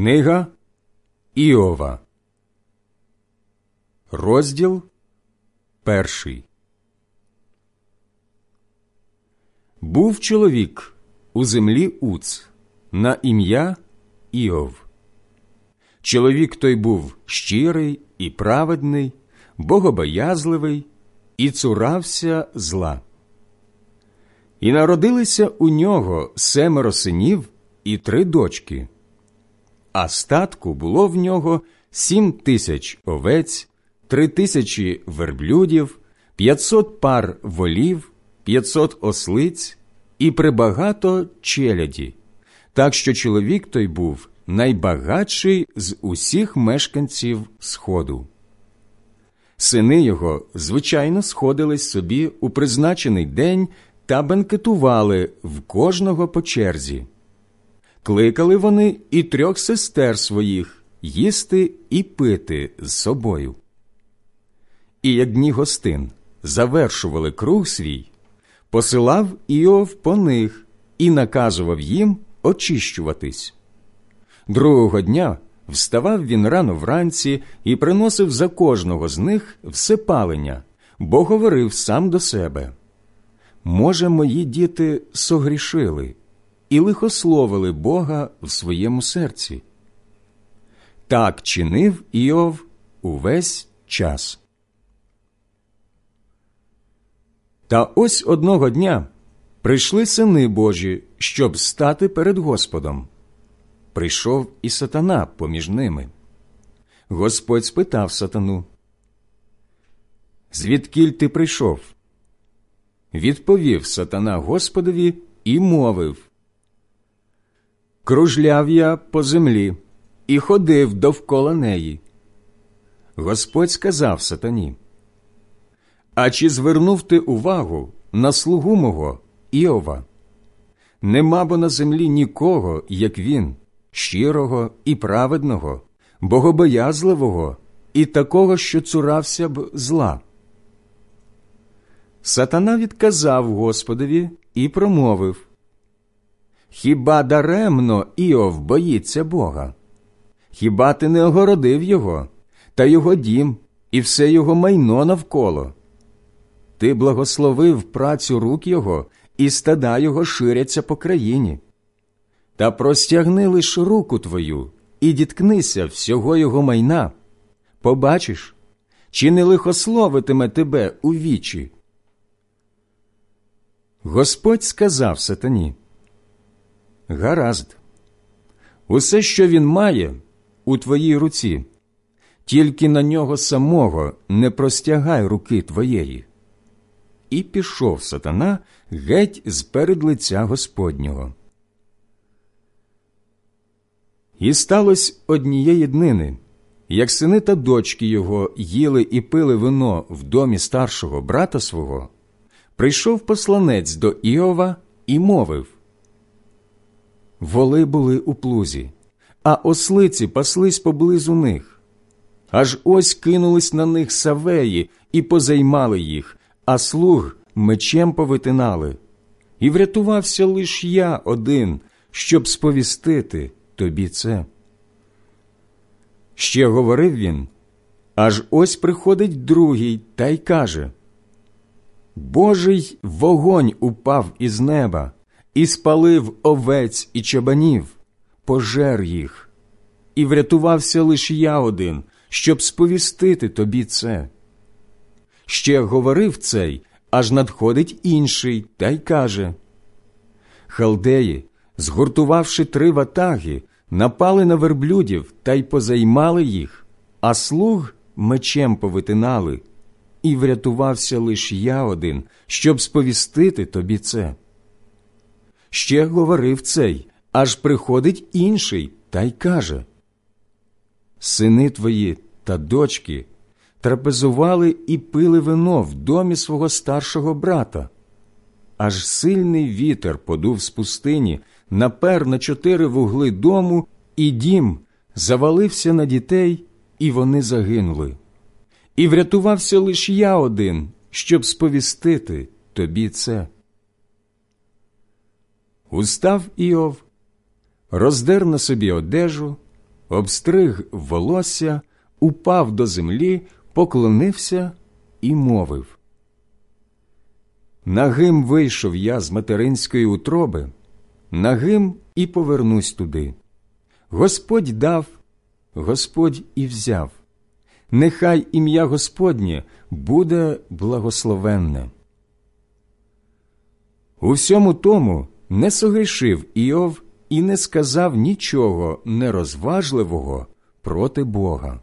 Книга Іова, розділ перший. Був чоловік у землі Уц на ім'я Іов. Чоловік той був щирий і праведний, богобоязливий і цурався зла. І народилися у нього семеро синів і три дочки а статку було в нього сім тисяч овець, три тисячі верблюдів, п'ятсот пар волів, п'ятсот ослиць і прибагато челяді, так що чоловік той був найбагатший з усіх мешканців Сходу. Сини його, звичайно, сходились собі у призначений день та бенкетували в кожного по черзі. Кликали вони і трьох сестер своїх їсти і пити з собою. І як дні гостин завершували круг свій, посилав Іов по них і наказував їм очищуватись. Другого дня вставав він рано вранці і приносив за кожного з них все палення, бо говорив сам до себе Може, мої діти согрішили і лихословили Бога в своєму серці. Так чинив Іов увесь час. Та ось одного дня прийшли сини Божі, щоб стати перед Господом. Прийшов і сатана поміж ними. Господь спитав сатану, Звідкіль ти прийшов? Відповів сатана Господові і мовив кружляв я по землі і ходив довкола неї. Господь сказав сатані, А чи звернув ти увагу на слугу мого Іова? Нема бо на землі нікого, як він, щирого і праведного, богобоязливого і такого, що цурався б зла. Сатана відказав Господові і промовив Хіба даремно Іов боїться Бога? Хіба ти не огородив його, та його дім і все його майно навколо? Ти благословив працю рук його, і стада його ширяться по країні. Та простягни лиш руку твою і діткнися всього його майна. Побачиш, чи не лихословитиме тебе у вічі? Господь сказав сатані Гаразд. Усе, що він має, у твоїй руці, тільки на нього самого не простягай руки твоєї. І пішов сатана геть з перед лиця Господнього. І сталося однієї днини, як сини та дочки його їли і пили вино в домі старшого брата свого, прийшов посланець до Іова і мовив Воли були у плузі, а ослиці паслись поблизу них. Аж ось кинулись на них савеї і позаймали їх, а слуг мечем повитинали. І врятувався лиш я один, щоб сповістити тобі це. Ще говорив він, аж ось приходить другий та й каже Божий вогонь упав із неба і спалив овець і чабанів, пожер їх, і врятувався лиш я один, щоб сповістити тобі це. Ще говорив цей, аж надходить інший, та й каже Халдеї, згуртувавши три ватаги, напали на верблюдів та й позаймали їх, а слуг мечем повитинали, і врятувався лиш я один, щоб сповістити тобі це. Ще говорив цей, аж приходить інший та й каже Сини твої та дочки трапезували і пили вино в домі свого старшого брата. Аж сильний вітер подув з пустині, напер на чотири вугли дому, і дім завалився на дітей, і вони загинули. І врятувався лиш я один, щоб сповістити тобі це. Устав Іов, роздер на собі одежу обстриг волосся, упав до землі, поклонився і мовив. Нагим вийшов я з материнської утроби, нагим і повернусь туди. Господь дав, Господь і взяв. Нехай ім'я Господнє буде благословенне. У всьому тому не согрішив Іов і не сказав нічого нерозважливого проти Бога.